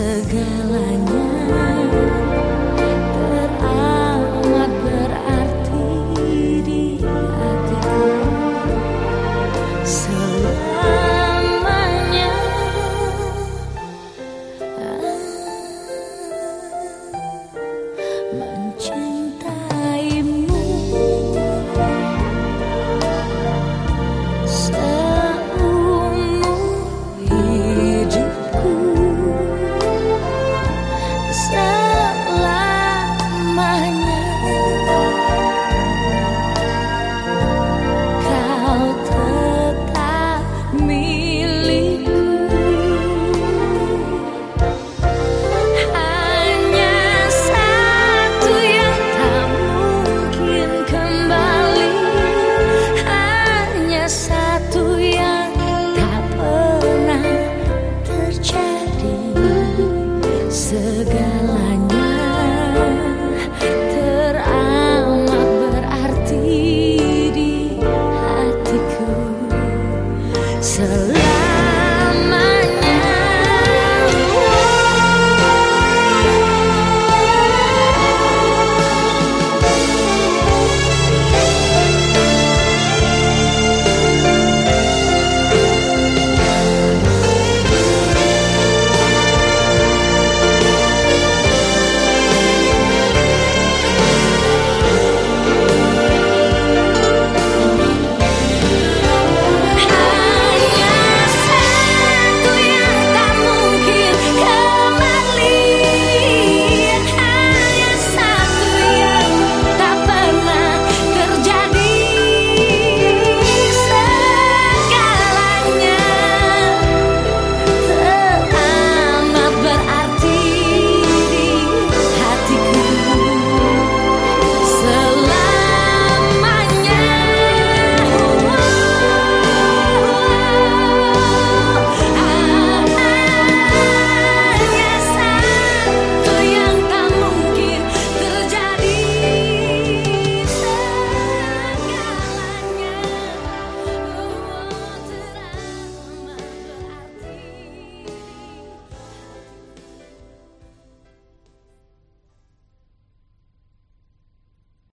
segalanya